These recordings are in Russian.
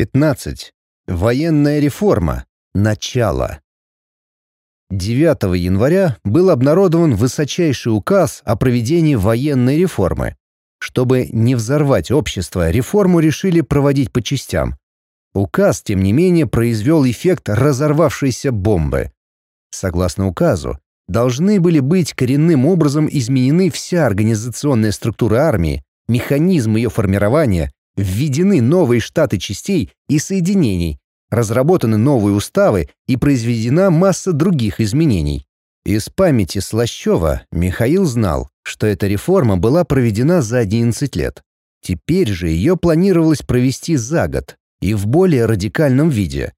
15. Военная реформа. Начало. 9 января был обнародован высочайший указ о проведении военной реформы. Чтобы не взорвать общество, реформу решили проводить по частям. Указ, тем не менее, произвел эффект разорвавшейся бомбы. Согласно указу, должны были быть коренным образом изменены вся организационная структура армии, механизм ее формирования, введены новые штаты частей и соединений, разработаны новые уставы и произведена масса других изменений. Из памяти Слащева Михаил знал, что эта реформа была проведена за 11 лет. Теперь же ее планировалось провести за год и в более радикальном виде.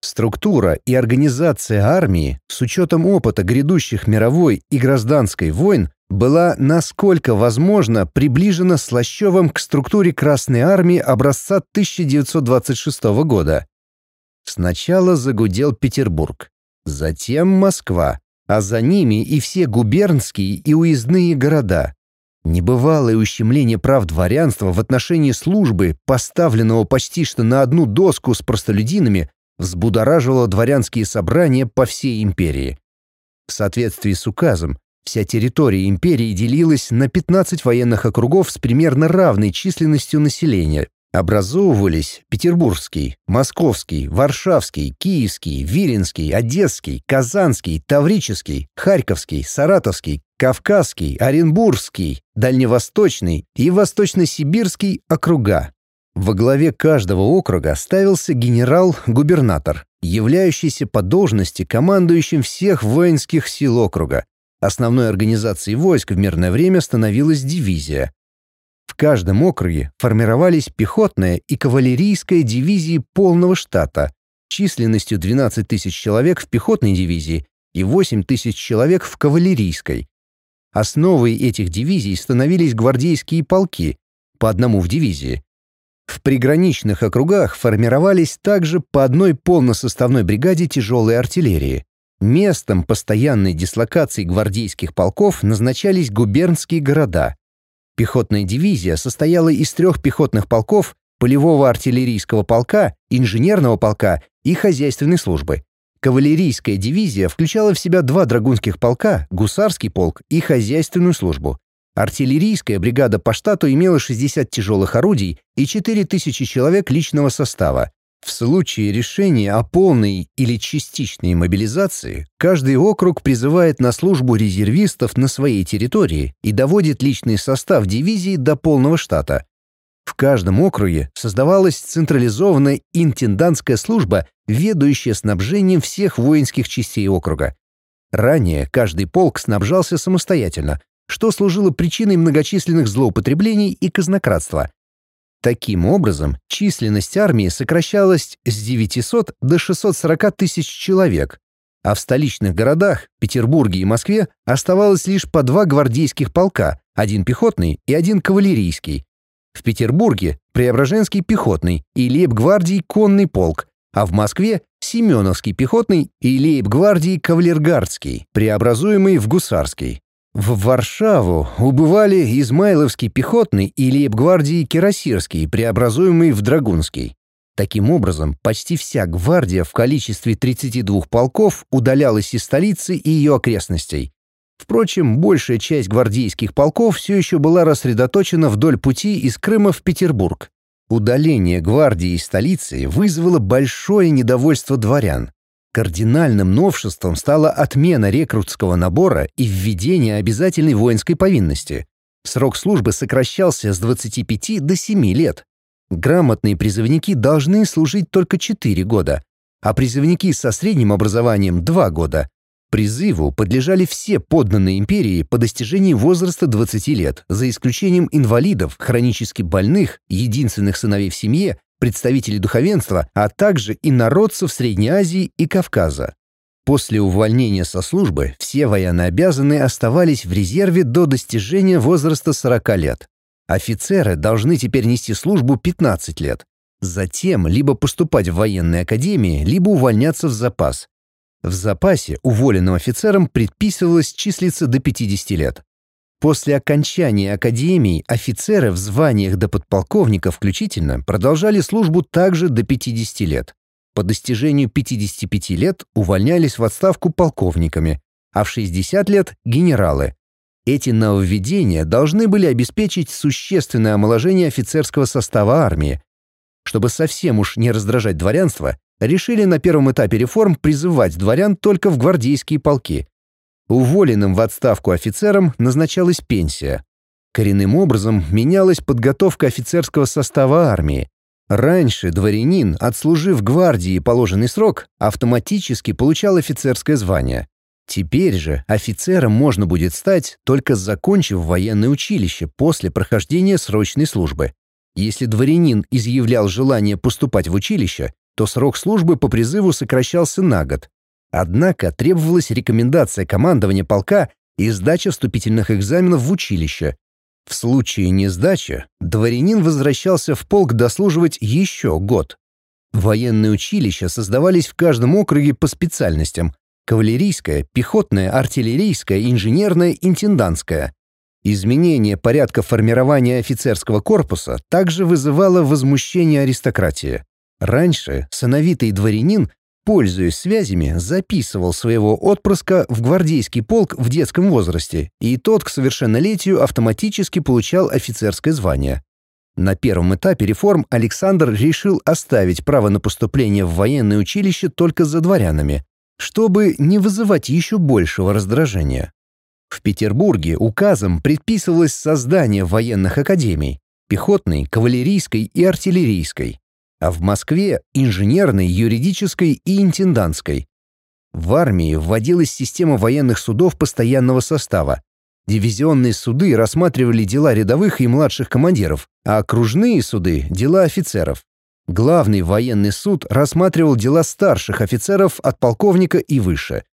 Структура и организация армии с учетом опыта грядущих мировой и гражданской войн была, насколько возможно, приближена Слащевым к структуре Красной армии образца 1926 года. Сначала загудел Петербург, затем Москва, а за ними и все губернские и уездные города. Небывалое ущемление прав дворянства в отношении службы, поставленного почти что на одну доску с простолюдинами, взбудораживало дворянские собрания по всей империи. В соответствии с указом, вся территория империи делилась на 15 военных округов с примерно равной численностью населения. Образовывались Петербургский, Московский, Варшавский, Киевский, Виленский, Одесский, Казанский, Таврический, Харьковский, Саратовский, Кавказский, Оренбургский, Дальневосточный и Восточно-Сибирский округа. Во главе каждого округа ставился генерал-губернатор, являющийся по должности командующим всех воинских сил округа. Основной организацией войск в мирное время становилась дивизия. В каждом округе формировались пехотная и кавалерийская дивизии полного штата численностью 12 тысяч человек в пехотной дивизии и 8 тысяч человек в кавалерийской. Основой этих дивизий становились гвардейские полки, по одному в дивизии. В приграничных округах формировались также по одной полносоставной бригаде тяжелой артиллерии. Местом постоянной дислокации гвардейских полков назначались губернские города. Пехотная дивизия состояла из трех пехотных полков, полевого артиллерийского полка, инженерного полка и хозяйственной службы. Кавалерийская дивизия включала в себя два драгунских полка, гусарский полк и хозяйственную службу. Артиллерийская бригада по штату имела 60 тяжелых орудий и 4000 человек личного состава. В случае решения о полной или частичной мобилизации, каждый округ призывает на службу резервистов на своей территории и доводит личный состав дивизии до полного штата. В каждом округе создавалась централизованная интендантская служба, ведущая снабжением всех воинских частей округа. Ранее каждый полк снабжался самостоятельно, что служило причиной многочисленных злоупотреблений и казнократства. Таким образом, численность армии сокращалась с 900 до 640 тысяч человек, а в столичных городах, Петербурге и Москве, оставалось лишь по два гвардейских полка, один пехотный и один кавалерийский. В Петербурге – Преображенский пехотный и лейб-гвардии конный полк, а в Москве – Семеновский пехотный и лейб-гвардии кавалергардский, преобразуемый в гусарский. В Варшаву убывали Измайловский пехотный и лейб-гвардии Кирасирский, преобразуемый в Драгунский. Таким образом, почти вся гвардия в количестве 32 полков удалялась из столицы и ее окрестностей. Впрочем, большая часть гвардейских полков все еще была рассредоточена вдоль пути из Крыма в Петербург. Удаление гвардии из столицы вызвало большое недовольство дворян. Кардинальным новшеством стала отмена рекрутского набора и введение обязательной воинской повинности. Срок службы сокращался с 25 до 7 лет. Грамотные призывники должны служить только 4 года, а призывники со средним образованием — 2 года. Призыву подлежали все подданные империи по достижении возраста 20 лет, за исключением инвалидов, хронически больных, единственных сыновей в семье представителей духовенства, а также и народцев Средней Азии и Кавказа. После увольнения со службы все военнообязанные оставались в резерве до достижения возраста 40 лет. Офицеры должны теперь нести службу 15 лет. Затем либо поступать в военные академии, либо увольняться в запас. В запасе уволенным офицерам предписывалось числиться до 50 лет. После окончания академии офицеры в званиях до подполковника включительно продолжали службу также до 50 лет. По достижению 55 лет увольнялись в отставку полковниками, а в 60 лет — генералы. Эти нововведения должны были обеспечить существенное омоложение офицерского состава армии. Чтобы совсем уж не раздражать дворянство, решили на первом этапе реформ призывать дворян только в гвардейские полки. Уволенным в отставку офицерам назначалась пенсия. Коренным образом менялась подготовка офицерского состава армии. Раньше дворянин, отслужив гвардии положенный срок, автоматически получал офицерское звание. Теперь же офицером можно будет стать, только закончив военное училище после прохождения срочной службы. Если дворянин изъявлял желание поступать в училище, то срок службы по призыву сокращался на год. Однако требовалась рекомендация командования полка и сдача вступительных экзаменов в училище. В случае несдачи дворянин возвращался в полк дослуживать еще год. Военные училища создавались в каждом округе по специальностям – кавалерийское, пехотное, артиллерийское, инженерное, интендантское. Изменение порядка формирования офицерского корпуса также вызывало возмущение аристократии. Раньше сыновитый дворянин, пользуясь связями, записывал своего отпрыска в гвардейский полк в детском возрасте, и тот к совершеннолетию автоматически получал офицерское звание. На первом этапе реформ Александр решил оставить право на поступление в военное училище только за дворянами, чтобы не вызывать еще большего раздражения. В Петербурге указом предписывалось создание военных академий – пехотной, кавалерийской и артиллерийской а в Москве — инженерной, юридической и интендантской. В армии вводилась система военных судов постоянного состава. Дивизионные суды рассматривали дела рядовых и младших командиров, а окружные суды — дела офицеров. Главный военный суд рассматривал дела старших офицеров от полковника и выше.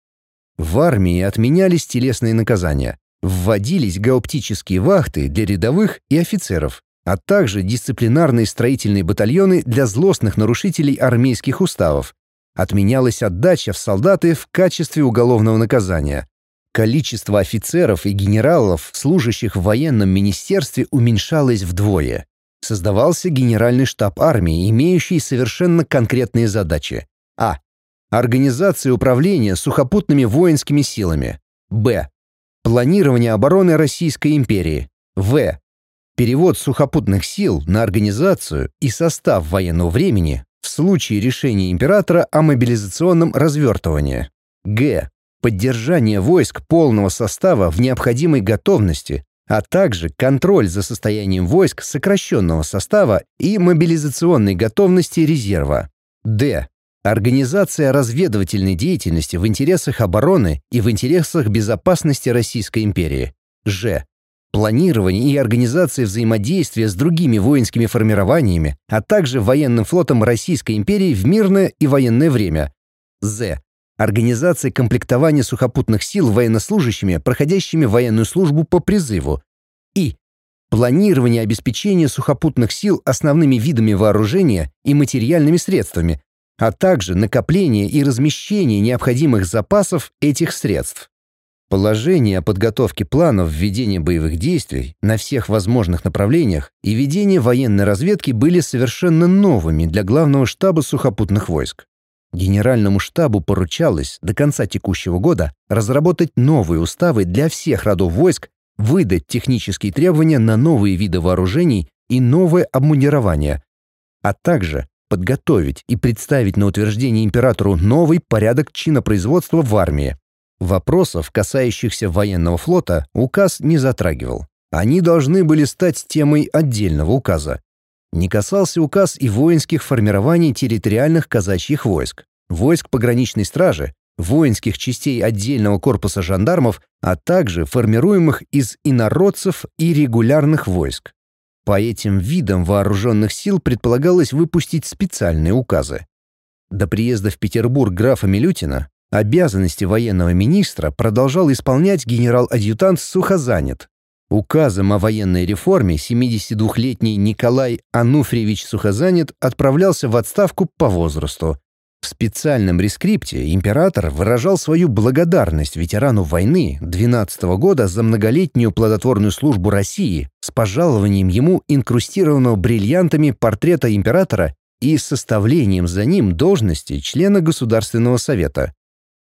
В армии отменялись телесные наказания. Вводились гауптические вахты для рядовых и офицеров а также дисциплинарные строительные батальоны для злостных нарушителей армейских уставов. Отменялась отдача в солдаты в качестве уголовного наказания. Количество офицеров и генералов, служащих в военном министерстве, уменьшалось вдвое. Создавался генеральный штаб армии, имеющий совершенно конкретные задачи. А. Организация управления сухопутными воинскими силами. Б. Планирование обороны Российской империи. В перевод сухопутных сил на организацию и состав военного времени в случае решения императора о мобилизационном развертывании. Г. Поддержание войск полного состава в необходимой готовности, а также контроль за состоянием войск сокращенного состава и мобилизационной готовности резерва. Д. Организация разведывательной деятельности в интересах обороны и в интересах безопасности Российской империи. Ж планирование и организация взаимодействия с другими воинскими формированиями, а также военным флотом Российской империи в мирное и военное время. З. Организация комплектования сухопутных сил военнослужащими, проходящими военную службу по призыву. И. Планирование обеспечения сухопутных сил основными видами вооружения и материальными средствами, а также накопление и размещение необходимых запасов этих средств. Положение о подготовке планов введения боевых действий на всех возможных направлениях и ведение военной разведки были совершенно новыми для главного штаба сухопутных войск. Генеральному штабу поручалось до конца текущего года разработать новые уставы для всех родов войск, выдать технические требования на новые виды вооружений и новое обмундирование, а также подготовить и представить на утверждение императору новый порядок чинопроизводства в армии. Вопросов, касающихся военного флота, указ не затрагивал. Они должны были стать темой отдельного указа. Не касался указ и воинских формирований территориальных казачьих войск, войск пограничной стражи, воинских частей отдельного корпуса жандармов, а также формируемых из инородцев и регулярных войск. По этим видам вооруженных сил предполагалось выпустить специальные указы. До приезда в Петербург графа Милютина Обязанности военного министра продолжал исполнять генерал-адъютант Сухозанят. Указом о военной реформе 72-летний Николай Ануфриевич Сухозанят отправлялся в отставку по возрасту. В специальном рескрипте император выражал свою благодарность ветерану войны 12 -го года за многолетнюю плодотворную службу России с пожалованием ему инкрустированного бриллиантами портрета императора и составлением за ним должности члена Государственного совета.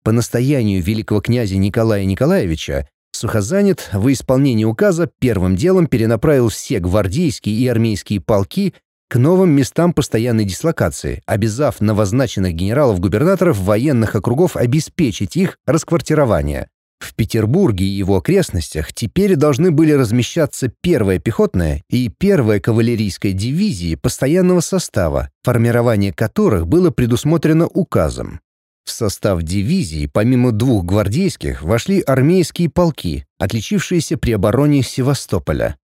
По настоянию великого князя Николая Николаевича Сухозанят в исполнении указа первым делом перенаправил все гвардейские и армейские полки к новым местам постоянной дислокации, обязав новозначенных генералов-губернаторов военных округов обеспечить их расквартирование. В Петербурге и его окрестностях теперь должны были размещаться первая пехотная и первая кавалерийская дивизии постоянного состава, формирование которых было предусмотрено указом. В состав дивизии, помимо двух гвардейских, вошли армейские полки, отличившиеся при обороне Севастополя.